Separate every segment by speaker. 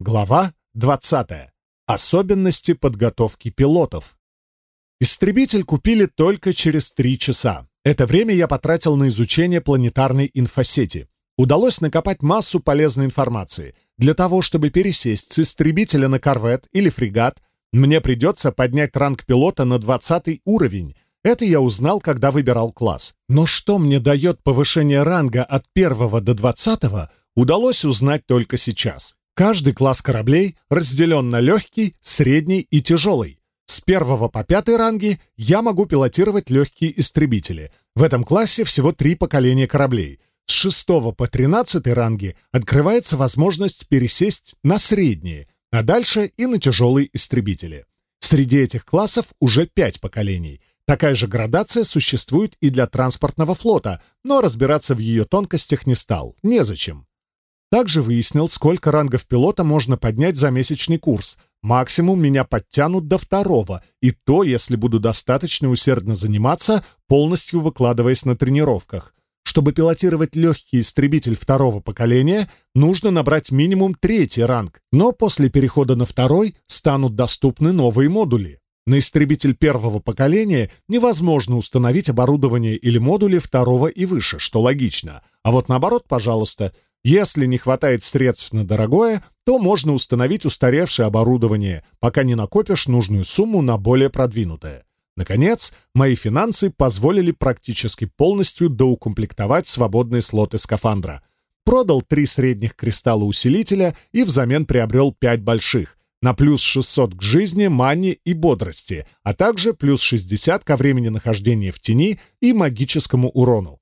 Speaker 1: Глава 20. Особенности подготовки пилотов. Истребитель купили только через три часа. Это время я потратил на изучение планетарной инфосети. Удалось накопать массу полезной информации. Для того, чтобы пересесть с истребителя на корвет или фрегат, мне придется поднять ранг пилота на 20 уровень. Это я узнал, когда выбирал класс. Но что мне дает повышение ранга от 1 до 20 удалось узнать только сейчас. Каждый класс кораблей разделен на легкий, средний и тяжелый. С первого по пятый ранги я могу пилотировать легкие истребители. В этом классе всего три поколения кораблей. С шестого по тринадцатый ранги открывается возможность пересесть на средние, а дальше и на тяжелые истребители. Среди этих классов уже пять поколений. Такая же градация существует и для транспортного флота, но разбираться в ее тонкостях не стал. Незачем. Также выяснил, сколько рангов пилота можно поднять за месячный курс. Максимум меня подтянут до второго, и то, если буду достаточно усердно заниматься, полностью выкладываясь на тренировках. Чтобы пилотировать легкий истребитель второго поколения, нужно набрать минимум третий ранг, но после перехода на второй станут доступны новые модули. На истребитель первого поколения невозможно установить оборудование или модули второго и выше, что логично. А вот наоборот, пожалуйста – если не хватает средств на дорогое, то можно установить устаревшее оборудование, пока не накопишь нужную сумму на более продвинутое. Наконец, мои финансы позволили практически полностью доукомплектовать свободные слоты скафандра. Продал три средних кристалла усилителя и взамен приобрел пять больших, на плюс 600 к жизни, мане и бодрости, а также плюс 60 ко времени нахождения в тени и магическому урону.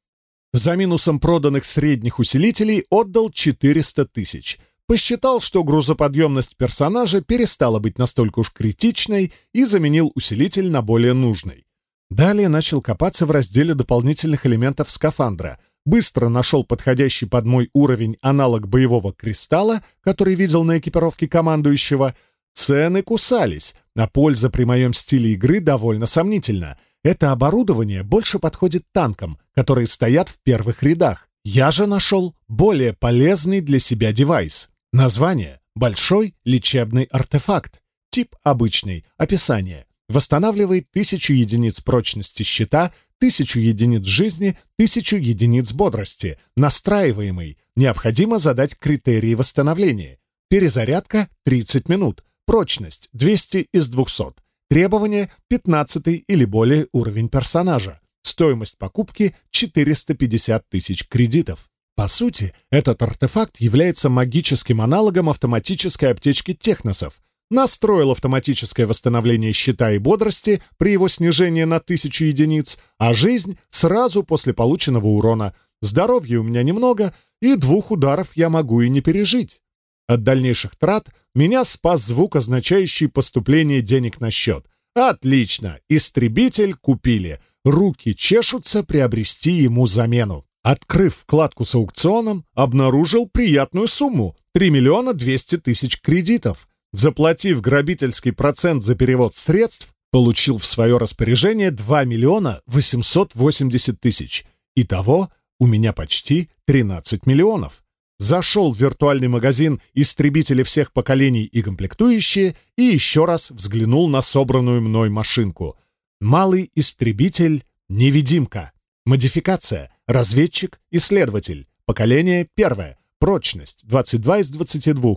Speaker 1: За минусом проданных средних усилителей отдал 400 тысяч. Посчитал, что грузоподъемность персонажа перестала быть настолько уж критичной и заменил усилитель на более нужный. Далее начал копаться в разделе дополнительных элементов скафандра. Быстро нашел подходящий под мой уровень аналог боевого кристалла, который видел на экипировке командующего. Цены кусались, а польза при моем стиле игры довольно сомнительна — Это оборудование больше подходит танкам, которые стоят в первых рядах. Я же нашел более полезный для себя девайс. Название – большой лечебный артефакт. Тип обычный, описание. Восстанавливает тысячу единиц прочности щита, тысячу единиц жизни, тысячу единиц бодрости. Настраиваемый. Необходимо задать критерии восстановления. Перезарядка – 30 минут. Прочность – 200 из 200. Требование 15 или более уровень персонажа, стоимость покупки 450 тысяч кредитов. По сути, этот артефакт является магическим аналогом автоматической аптечки техносов. Настроил автоматическое восстановление щита и бодрости при его снижении на 1000 единиц, а жизнь сразу после полученного урона. Здоровья у меня немного, и двух ударов я могу и не пережить. От дальнейших трат меня спас звук, означающий поступление денег на счет. Отлично! Истребитель купили. Руки чешутся приобрести ему замену. Открыв вкладку с аукционом, обнаружил приятную сумму — 3 миллиона 200 тысяч кредитов. Заплатив грабительский процент за перевод средств, получил в свое распоряжение 2 миллиона 880 тысяч. Итого у меня почти 13 миллионов. Зашел в виртуальный магазин истребителя всех поколений и комплектующие и еще раз взглянул на собранную мной машинку. Малый истребитель «Невидимка». Модификация «Разведчик», «Исследователь». Поколение первое. Прочность 22 из 22.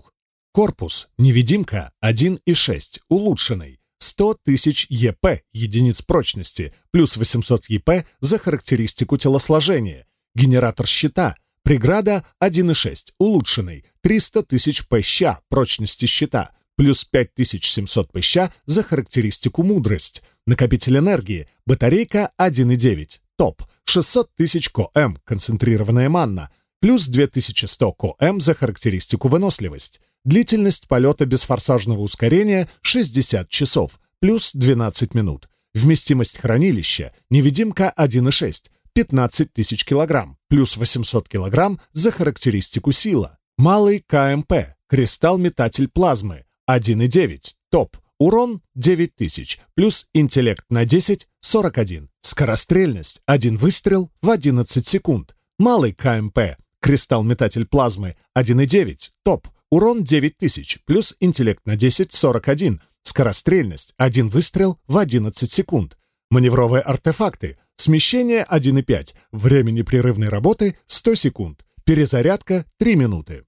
Speaker 1: Корпус «Невидимка» 1 и 6 улучшенный. 100 тысяч ЕП, единиц прочности, плюс 800 ЕП за характеристику телосложения. Генератор щита Преграда 1,6, улучшенный, 300 тысяч поща, прочности щита, плюс 5700 поща за характеристику мудрость. Накопитель энергии, батарейка 1,9, топ, 600 тысяч КОМ, концентрированная манна, плюс 2100 КОМ за характеристику выносливость. Длительность полета без форсажного ускорения 60 часов, плюс 12 минут. Вместимость хранилища, невидимка 1,6, 15 тысяч килограмм, плюс 800 килограмм за характеристику сила. Малый КМП, кристалл метатель плазмы, 1,9, топ, урон 9000, плюс интеллект на 10, 41, скорострельность, один выстрел в 11 секунд. Малый КМП, кристалл метатель плазмы, 1,9, топ, урон 9000, плюс интеллект на 10, 41, скорострельность, один выстрел в 11 секунд. Маневровые артефакты – Смещение 1,5. Время непрерывной работы 100 секунд. Перезарядка 3 минуты.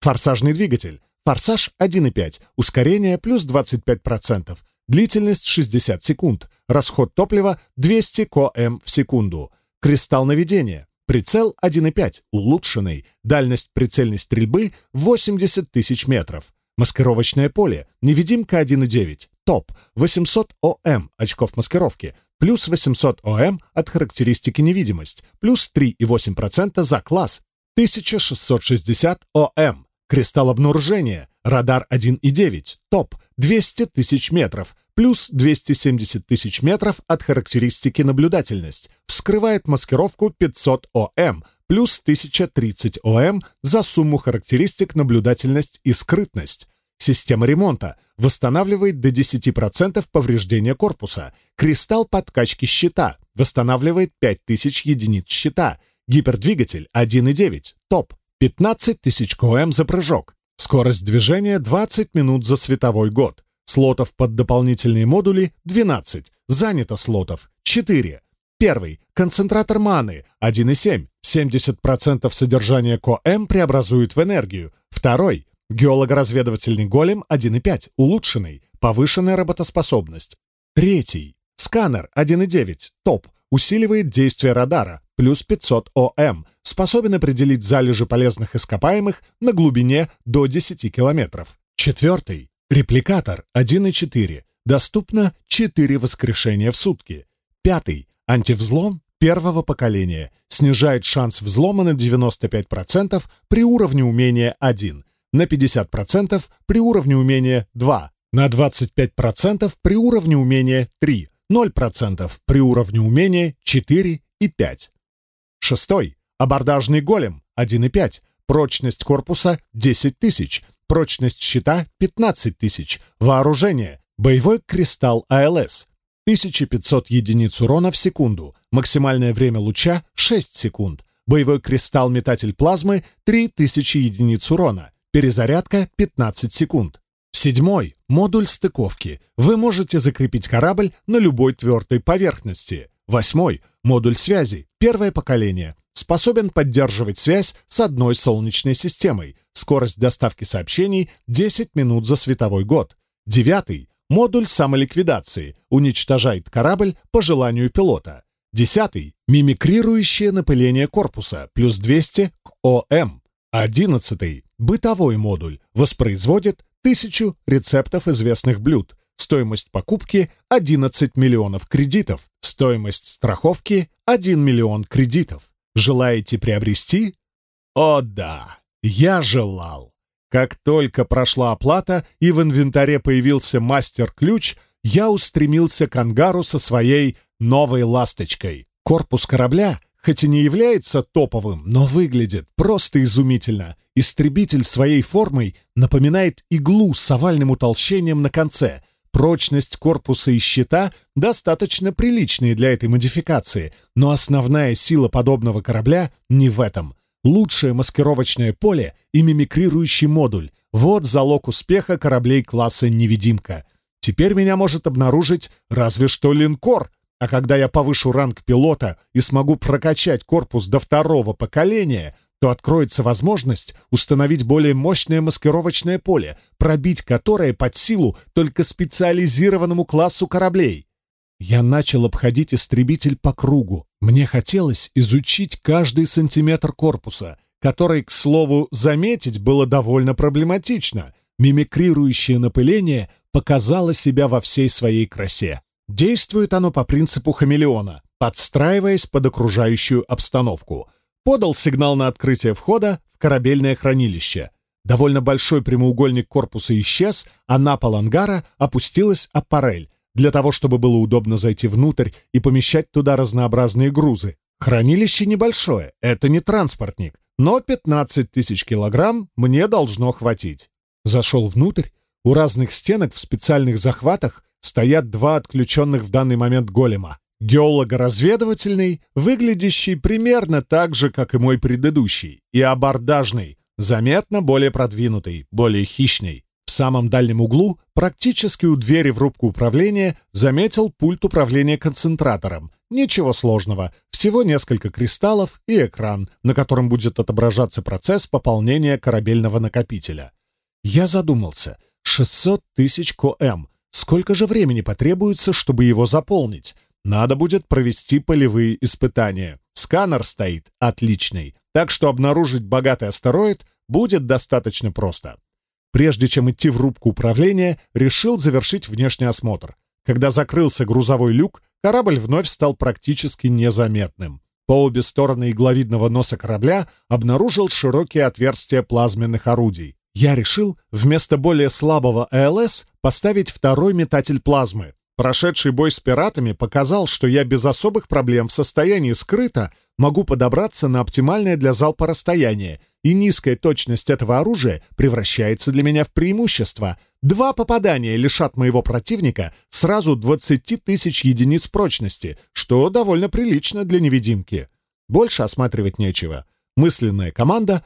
Speaker 1: Форсажный двигатель. Форсаж 1,5. Ускорение плюс 25%. Длительность 60 секунд. Расход топлива 200 км в секунду. Кристалл наведения. Прицел 1,5, улучшенный. Дальность прицельной стрельбы 80 тысяч метров. Маскировочное поле. Невидимка 1,9 топ 800 ОМ очков маскировки, плюс 800 ОМ от характеристики невидимость, плюс 3,8% за класс, 1660 ОМ, кристалл обнаружения, радар 1,9, топ 200 тысяч метров, плюс 270 тысяч метров от характеристики наблюдательность, вскрывает маскировку 500 ОМ, плюс 1030 ОМ за сумму характеристик наблюдательность и скрытность, Система ремонта восстанавливает до 10% повреждения корпуса. Кристалл подкачки щита восстанавливает 5000 единиц щита. Гипердвигатель 1.9, топ, 15 тысяч КМ за прыжок. Скорость движения 20 минут за световой год. Слотов под дополнительные модули — 12. Занято слотов — 4. Первый. Концентратор маны — 1,7. 70% содержания КОМ преобразует в энергию. Второй. Геолого-разведывательный голем 1,5. Улучшенный. Повышенная работоспособность. Третий. Сканер 1,9. Топ. Усиливает действие радара. Плюс 500 ОМ. Способен определить залежи полезных ископаемых на глубине до 10 километров. Четвертый. Репликатор 1.4. Доступно 4 воскрешения в сутки. Пятый. Антивзлом первого поколения. Снижает шанс взлома на 95% при уровне умения 1, на 50% при уровне умения 2, на 25% при уровне умения 3, 0% при уровне умения 4 и 5. Шестой. Абордажный голем 1,5. Прочность корпуса 10 тысяч. Прочность щита 15 тысяч. Вооружение. Боевой кристалл АЛС. 1500 единиц урона в секунду. Максимальное время луча 6 секунд. Боевой кристалл-метатель плазмы 3000 единиц урона перезарядка 15 секунд. Седьмой – модуль стыковки. Вы можете закрепить корабль на любой твердой поверхности. Восьмой – модуль связи, первое поколение. Способен поддерживать связь с одной Солнечной системой. Скорость доставки сообщений – 10 минут за световой год. Девятый – модуль самоликвидации. Уничтожает корабль по желанию пилота. Десятый – мимикрирующее напыление корпуса, плюс 200 к ОМ. Одиннадцатый Бытовой модуль. Воспроизводит тысячу рецептов известных блюд. Стоимость покупки — 11 миллионов кредитов. Стоимость страховки — 1 миллион кредитов. Желаете приобрести? О да, я желал. Как только прошла оплата и в инвентаре появился мастер-ключ, я устремился к ангару со своей новой ласточкой. Корпус корабля, хоть и не является топовым, но выглядит просто изумительно. истребитель своей формой напоминает иглу с овальным утолщением на конце. Прочность корпуса и щита достаточно приличные для этой модификации, но основная сила подобного корабля не в этом. Лучшее маскировочное поле и мимикрирующий модуль — вот залог успеха кораблей класса «Невидимка». Теперь меня может обнаружить разве что линкор, а когда я повышу ранг пилота и смогу прокачать корпус до второго поколения — то откроется возможность установить более мощное маскировочное поле, пробить которое под силу только специализированному классу кораблей. Я начал обходить истребитель по кругу. Мне хотелось изучить каждый сантиметр корпуса, который, к слову, заметить было довольно проблематично. Мимикрирующее напыление показало себя во всей своей красе. Действует оно по принципу хамелеона, подстраиваясь под окружающую обстановку — подал сигнал на открытие входа в корабельное хранилище. Довольно большой прямоугольник корпуса исчез, а на пол ангара опустилась аппарель для того, чтобы было удобно зайти внутрь и помещать туда разнообразные грузы. Хранилище небольшое, это не транспортник, но 15 тысяч килограмм мне должно хватить. Зашел внутрь, у разных стенок в специальных захватах стоят два отключенных в данный момент голема. Геолого-разведывательный, выглядящий примерно так же, как и мой предыдущий, и абордажный, заметно более продвинутой, более хищной. В самом дальнем углу, практически у двери в рубку управления, заметил пульт управления концентратором. Ничего сложного, всего несколько кристаллов и экран, на котором будет отображаться процесс пополнения корабельного накопителя. Я задумался. 600 тысяч КОМ. Сколько же времени потребуется, чтобы его заполнить? Надо будет провести полевые испытания. Сканер стоит отличный, так что обнаружить богатый астероид будет достаточно просто. Прежде чем идти в рубку управления, решил завершить внешний осмотр. Когда закрылся грузовой люк, корабль вновь стал практически незаметным. По обе стороны игловидного носа корабля обнаружил широкие отверстия плазменных орудий. Я решил вместо более слабого АЛС поставить второй метатель плазмы, Прошедший бой с пиратами показал, что я без особых проблем в состоянии скрыто могу подобраться на оптимальное для залпа расстояние, и низкая точность этого оружия превращается для меня в преимущество. Два попадания лишат моего противника сразу 20 тысяч единиц прочности, что довольно прилично для невидимки. Больше осматривать нечего. Мысленная команда,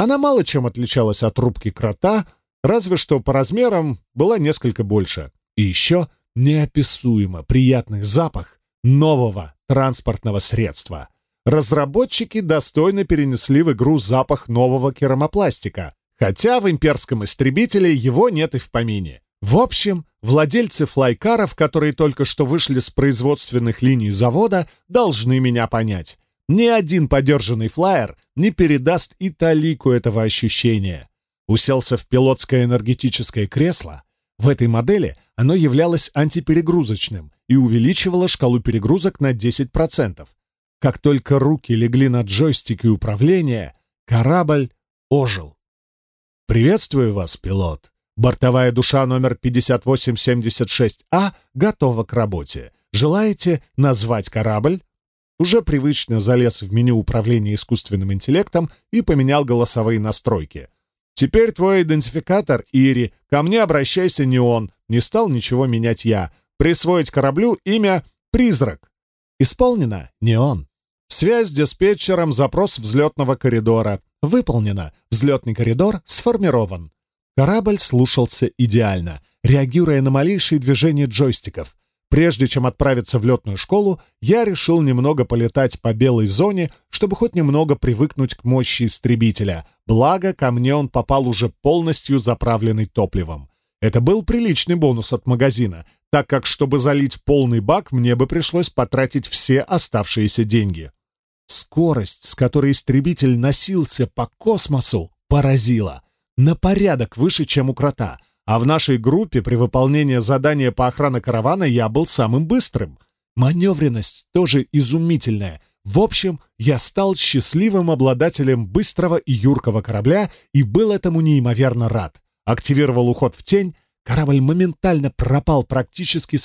Speaker 1: и в корпусе образовался проход в святая святых любого корабля — рубку управления. Она мало чем отличалась от рубки крота, разве что по размерам была несколько больше. И еще неописуемо приятный запах нового транспортного средства. Разработчики достойно перенесли в игру запах нового керамопластика, хотя в имперском истребителе его нет и в помине. В общем, владельцы флайкаров, которые только что вышли с производственных линий завода, должны меня понять. ни один подержанный флайер не передаст и талику этого ощущения. Уселся в пилотское энергетическое кресло. В этой модели оно являлось антиперегрузочным и увеличивало шкалу перегрузок на 10%. Как только руки легли на джойстики управления, корабль ожил. «Приветствую вас, пилот. Бортовая душа номер 5876А готова к работе. Желаете назвать корабль?» Уже привычно залез в меню управления искусственным интеллектом и поменял голосовые настройки. «Теперь твой идентификатор Ири. Ко мне обращайся не он. Не стал ничего менять я. Присвоить кораблю имя «Призрак». Исполнено не он. Связь с диспетчером, запрос взлетного коридора. Выполнено. Взлетный коридор сформирован. Корабль слушался идеально, реагируя на малейшие движения джойстиков. Прежде чем отправиться в летную школу, я решил немного полетать по белой зоне, чтобы хоть немного привыкнуть к мощи истребителя. Благо, ко мне он попал уже полностью заправленный топливом. Это был приличный бонус от магазина, так как, чтобы залить полный бак, мне бы пришлось потратить все оставшиеся деньги. Скорость, с которой истребитель носился по космосу, поразила. На порядок выше, чем у крота — а в нашей группе при выполнении задания по охране каравана я был самым быстрым. Маневренность тоже изумительная. В общем, я стал счастливым обладателем быстрого и юркого корабля и был этому неимоверно рад. Активировал уход в тень, корабль моментально пропал практически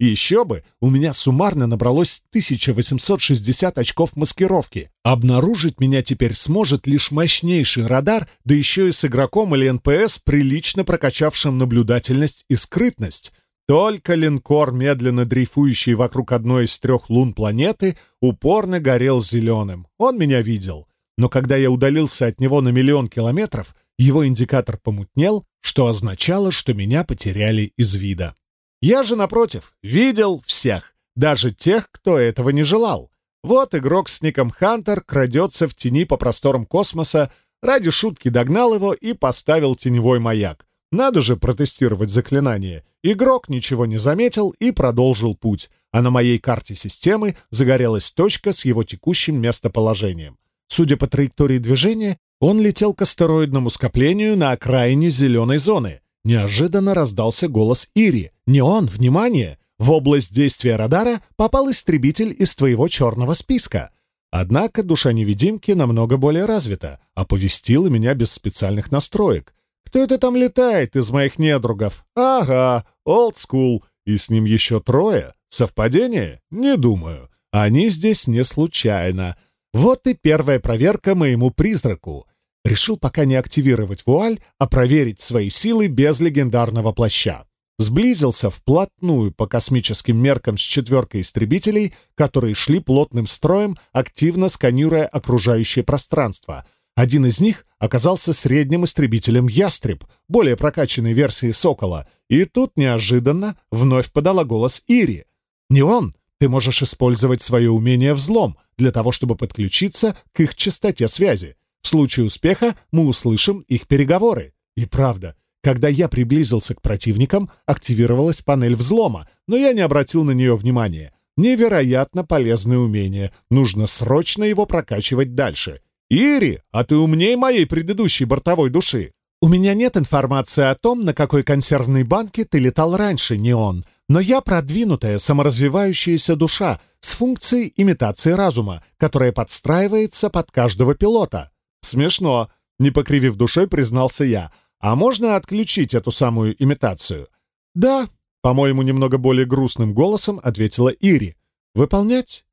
Speaker 1: со всех радаров. Это стало понятно по сменившимся индикаторам на одном из экранов. И еще бы, у меня суммарно набралось 1860 очков маскировки. Обнаружить меня теперь сможет лишь мощнейший радар, да еще и с игроком или НПС, прилично прокачавшим наблюдательность и скрытность. Только линкор, медленно дрейфующий вокруг одной из трех лун планеты, упорно горел зеленым. Он меня видел. Но когда я удалился от него на миллион километров, его индикатор помутнел, что означало, что меня потеряли из вида. Я же, напротив, видел всех, даже тех, кто этого не желал. Вот игрок с ником Хантер крадется в тени по просторам космоса, ради шутки догнал его и поставил теневой маяк. Надо же протестировать заклинание. Игрок ничего не заметил и продолжил путь, а на моей карте системы загорелась точка с его текущим местоположением. Судя по траектории движения, он летел к астероидному скоплению на окраине зеленой зоны неожиданно раздался голос Ири. «Не он, внимание! В область действия радара попал истребитель из твоего черного списка. Однако душа невидимки намного более развита, оповестила меня без специальных настроек. Кто это там летает из моих недругов? Ага, олдскул, и с ним еще трое. Совпадение? Не думаю. Они здесь не случайно. Вот и первая проверка моему призраку. Решил пока не активировать вуаль, а проверить свои силы без легендарного плаща. сблизился вплотную по космическим меркам с четверкой истребителей, которые шли плотным строем, активно сканируя окружающее пространство. Один из них оказался средним истребителем «Ястреб», более прокачанной версией «Сокола», и тут неожиданно вновь подала голос Ири. «Не он, ты можешь использовать свое умение взлом для того, чтобы подключиться к их частоте связи. В случае успеха мы услышим их переговоры. И правда, когда я приблизился к противникам, активировалась панель взлома, но я не обратил на нее внимания. Невероятно полезное умение. Нужно срочно его прокачивать дальше. «Ири, а ты умней моей предыдущей бортовой души!» «У меня нет информации о том, на какой консервной банке ты летал раньше, не он, но я продвинутая саморазвивающаяся душа с функцией имитации разума, которая подстраивается под каждого пилота. Смешно. Не покривив душой, признался я. А можно отключить эту самую имитацию? Да, по-моему, немного более грустным голосом ответила Ири. Выполнять?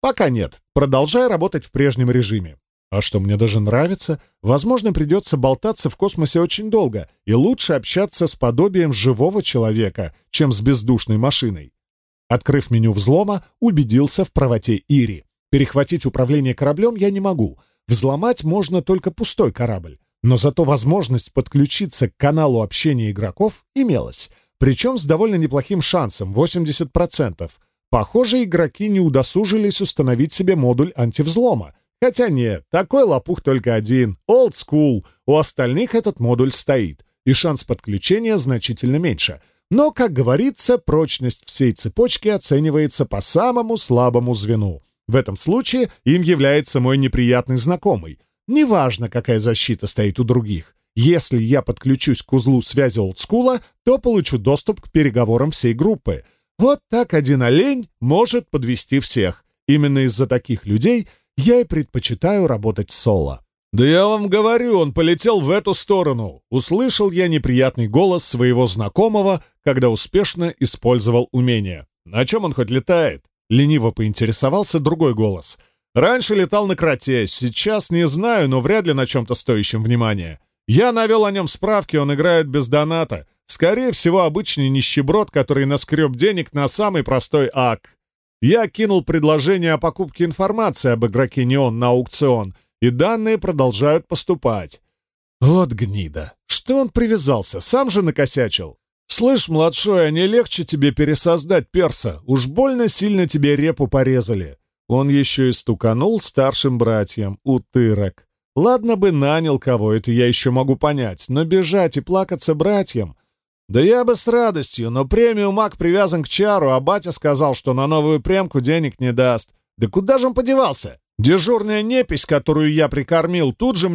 Speaker 1: Пока нет. Продолжай работать в прежнем режиме. А что мне даже нравится, возможно, придется болтаться в космосе очень долго, и лучше общаться с подобием живого человека, чем с бездушной машиной. Открыв меню взлома, убедился в правоте Ири. Перехватить управление кораблем я не могу — Взломать можно только пустой корабль. Но зато возможность подключиться к каналу общения игроков имелась. Причем с довольно неплохим шансом — 80%. Похоже, игроки не удосужились установить себе модуль антивзлома — Хотя нет, такой лопух только один. Old school. У остальных этот модуль стоит, и шанс подключения значительно меньше. Но, как говорится, прочность всей цепочки оценивается по самому слабому звену. В этом случае им является мой неприятный знакомый. Неважно, какая защита стоит у других. Если я подключусь к узлу связи олдскула, то получу доступ к переговорам всей группы. Вот так один олень может подвести всех. Именно из-за таких людей я и предпочитаю работать соло. «Да я вам говорю, он полетел в эту сторону!» Услышал я неприятный голос своего знакомого, когда успешно использовал умение. «На чем он хоть летает?» Лениво поинтересовался другой голос. «Раньше летал на кроте, сейчас не знаю, но вряд ли на чем-то стоящем внимания. Я навел о нем справки, он играет без доната. Скорее всего, обычный нищеброд, который наскреб денег на самый простой ак. Я кинул предложение о покупке информации об игроке Неон на аукцион, и данные продолжают поступать. Вот гнида. Что он привязался? Сам же накосячил. «Слышь, младшой, а не легче тебе пересоздать перса? Уж больно сильно тебе репу порезали». Он еще и стуканул старшим братьям, утырок. Ладно бы нанял кого, это я еще могу понять, но бежать и плакаться братьям «Да я бы с радостью, но премию маг привязан к чару, а батя сказал, что на новую премку денег не даст. Да куда же он подевался? Дежурная непись, которую я прикормил, тут же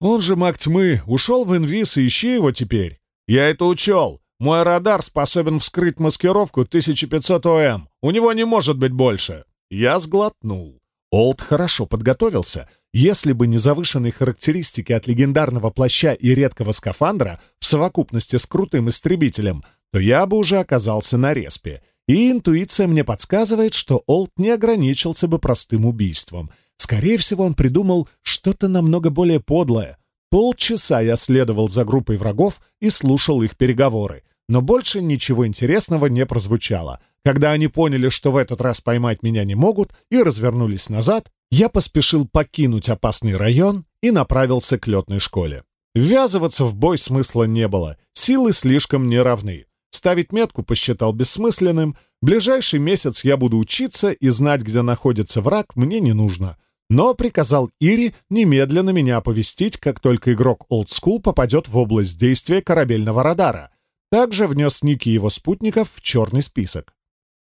Speaker 1: мне сообщила, как он покинул планету. Он же маг тьмы, ушел в инвиз, и ищи его теперь. Я это учел. Мой радар способен вскрыть маскировку 1500 ОМ. У него не может быть больше». Я сглотнул. Олд хорошо подготовился. Если бы не завышенные характеристики от легендарного плаща и редкого скафандра в совокупности с крутым истребителем, то я бы уже оказался на респе. И интуиция мне подсказывает, что Олд не ограничился бы простым убийством. Скорее всего, он придумал что-то намного более подлое. Полчаса я следовал за группой врагов и слушал их переговоры. Но больше ничего интересного не прозвучало. Когда они поняли, что в этот раз поймать меня не могут, и развернулись назад, я поспешил покинуть опасный район и направился к летной школе. Ввязываться в бой смысла не было, силы слишком неравны. Ставить метку посчитал бессмысленным. Ближайший месяц я буду учиться, и знать, где находится враг, мне не нужно. Но приказал Ири немедленно меня оповестить, как только игрок Old School попадет в область действия корабельного радара — также внес ники его спутников в черный список.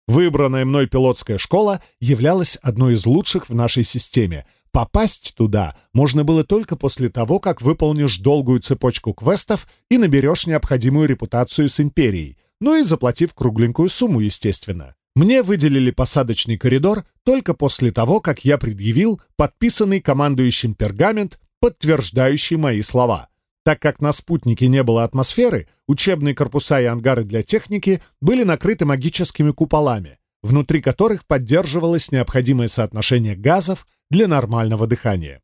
Speaker 1: Выбранная мной пилотская школа являлась одной из лучших в нашей системе. Попасть туда можно было только после того, как выполнишь долгую цепочку квестов и наберешь необходимую репутацию с Империей, ну и заплатив кругленькую сумму, естественно. Мне выделили посадочный коридор только после того, как я предъявил подписанный командующим пергамент, подтверждающий мои слова. Так как на спутнике не было атмосферы, учебные корпуса и ангары для техники были накрыты магическими куполами, внутри которых поддерживалось необходимое соотношение газов для нормального дыхания.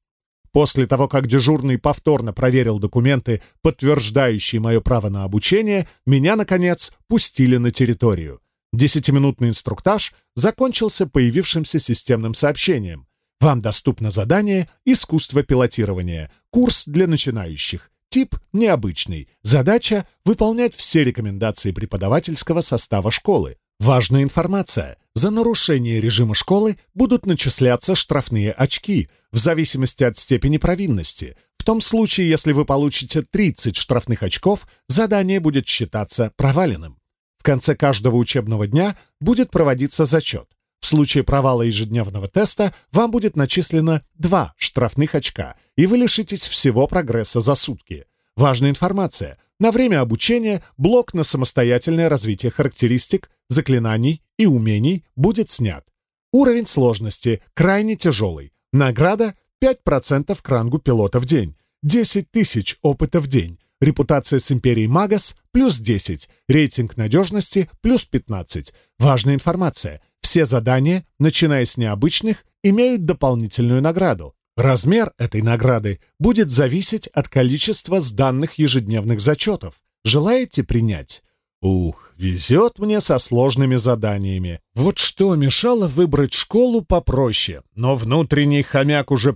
Speaker 1: После того, как дежурный повторно проверил документы, подтверждающие мое право на обучение, меня, наконец, пустили на территорию — Десятиминутный инструктаж закончился появившимся системным сообщением. Вам доступно задание «Искусство пилотирования», курс для начинающих, тип необычный, задача — выполнять все рекомендации преподавательского состава школы. Важная информация. За нарушение режима школы будут начисляться штрафные очки в зависимости от степени провинности. В том случае, если вы получите 30 штрафных очков, задание будет считаться проваленным конце каждого учебного дня будет проводиться зачет. В случае провала ежедневного теста вам будет начислено два штрафных очка, и вы лишитесь всего прогресса за сутки. Важная информация. На время обучения блок на самостоятельное развитие характеристик, заклинаний и умений будет снят. Уровень сложности крайне тяжелый. Награда 5% к рангу пилота в день, 10 тысяч опыта в день, Репутация с Империей Магас плюс 10. Рейтинг надежности плюс 15. Важная информация. Все задания, начиная с необычных, имеют дополнительную награду. Размер этой награды будет зависеть от количества сданных ежедневных зачетов. Желаете принять? Ух, везет мне со сложными заданиями. Вот что мешало выбрать школу попроще. Но внутренний хомяк уже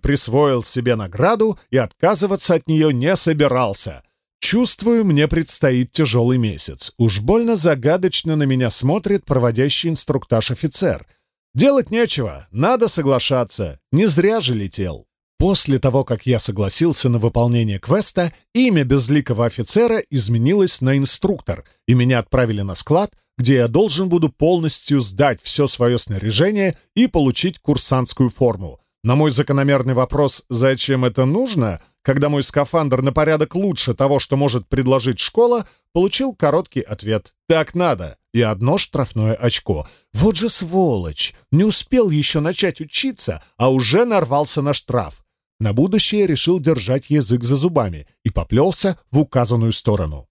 Speaker 1: присвоил себе награду и отказываться от нее не собирался. Чувствую, мне предстоит тяжелый месяц. Уж больно загадочно на меня смотрит проводящий инструктаж офицер. Делать нечего, надо соглашаться. Не зря же летел. После того, как я согласился на выполнение квеста, имя безликого офицера изменилось на инструктор, и меня отправили на склад, где я должен буду полностью сдать все свое снаряжение и получить курсантскую форму. На мой закономерный вопрос «Зачем это нужно?», Когда мой скафандр на порядок лучше того, что может предложить школа, получил короткий ответ «Так надо» и одно штрафное очко. Вот же сволочь! Не успел еще начать учиться, а уже нарвался на штраф. На будущее решил держать язык за зубами и поплелся в указанную сторону.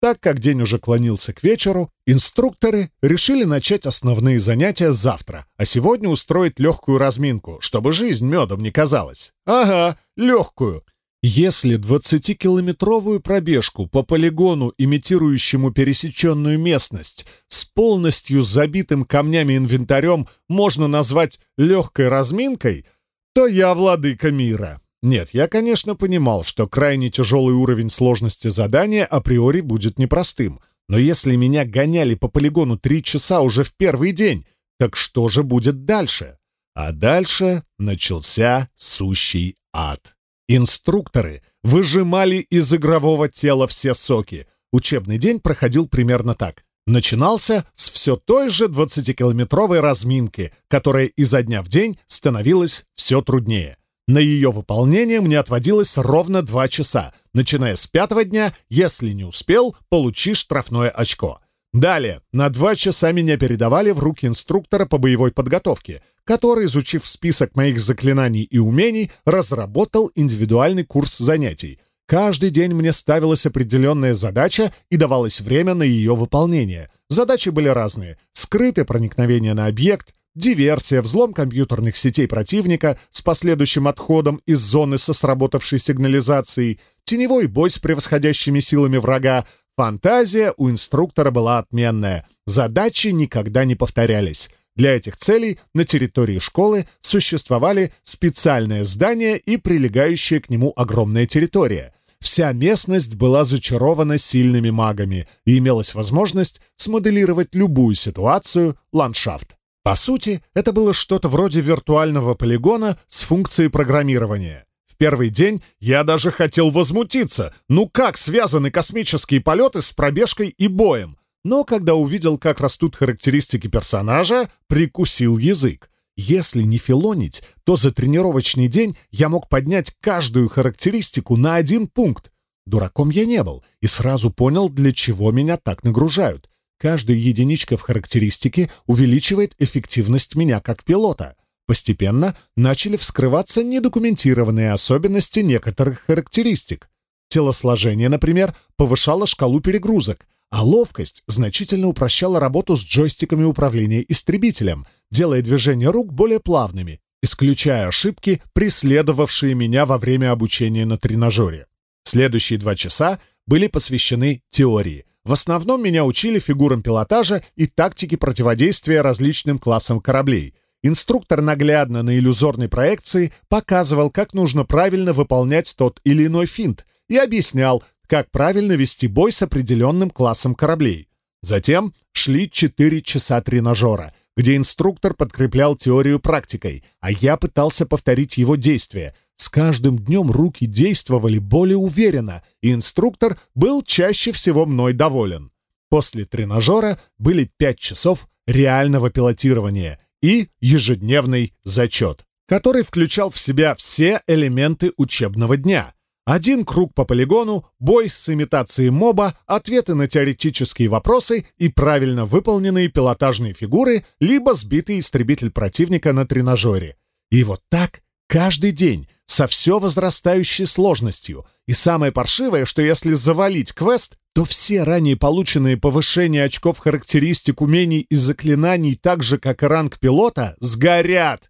Speaker 1: Так как день уже клонился к вечеру, инструкторы решили начать основные занятия завтра, а сегодня устроить легкую разминку, чтобы жизнь медом не казалась. Ага, легкую, если 20-километровую пробежку по полигону, имитирующему пересеченную местность, с полностью забитым камнями инвентарем можно назвать легкой разминкой, то я владыка мира. Нет, я, конечно, понимал, что крайне тяжелый уровень сложности задания априори будет непростым, но если меня гоняли по полигону три часа уже в первый день, так что же будет дальше? А дальше начался сущий ад. Инструкторы выжимали из игрового тела все соки. Учебный день проходил примерно так. Начинался с все той же 20-километровой разминки, которая изо дня в день становилась все труднее. На ее выполнение мне отводилось ровно 2 часа. Начиная с пятого дня, если не успел, получи штрафное очко. Далее, на 2 часа меня передавали в руки инструктора по боевой подготовке, который, изучив список моих заклинаний и умений, разработал индивидуальный курс занятий. Каждый день мне ставилась определенная задача и давалось время на ее выполнение. Задачи были разные. Скрытое проникновение на объект, диверсия, взлом компьютерных сетей противника с последующим отходом из зоны со сработавшей сигнализацией, теневой бой с превосходящими силами врага, фантазия у инструктора была отменная. Задачи никогда не повторялись. Для этих целей на территории школы существовали специальные здания и прилегающая к нему огромная территория. Вся местность была зачарована сильными магами и имелась возможность смоделировать любую ситуацию, ландшафт. По сути, это было что-то вроде виртуального полигона с функцией программирования первый день я даже хотел возмутиться. Ну как связаны космические полеты с пробежкой и боем? Но когда увидел, как растут характеристики персонажа, прикусил язык. Если не филонить, то за тренировочный день я мог поднять каждую характеристику на один пункт. Дураком я не был и сразу понял, для чего меня так нагружают. Каждая единичка в характеристике увеличивает эффективность меня как пилота постепенно начали вскрываться недокументированные особенности некоторых характеристик. Телосложение, например, повышало шкалу перегрузок, а ловкость значительно упрощала работу с джойстиками управления истребителем, делая движения рук более плавными, исключая ошибки, преследовавшие меня во время обучения на тренажере. Следующие два часа были посвящены теории. В основном меня учили фигурам пилотажа и тактике противодействия различным классам кораблей — Инструктор наглядно на иллюзорной проекции показывал, как нужно правильно выполнять тот или иной финт, и объяснял, как правильно вести бой с определенным классом кораблей. Затем шли 4 часа тренажера, где инструктор подкреплял теорию практикой, а я пытался повторить его действия. С каждым днем руки действовали более уверенно, и инструктор был чаще всего мной доволен. После тренажера были 5 часов реального пилотирования — и ежедневный зачет, который включал в себя все элементы учебного дня. Один круг по полигону, бой с имитацией моба, ответы на теоретические вопросы и правильно выполненные пилотажные фигуры, либо сбитый истребитель противника на тренажере. И вот так каждый день, со все возрастающей сложностью. И самое паршивое, что если завалить квест, то все ранее полученные повышения очков характеристик, умений и заклинаний, так же, как и ранг пилота, сгорят.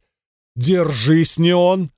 Speaker 1: Держись, Неон,